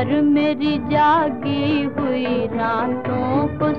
कर मेरी जागी हुई रातों को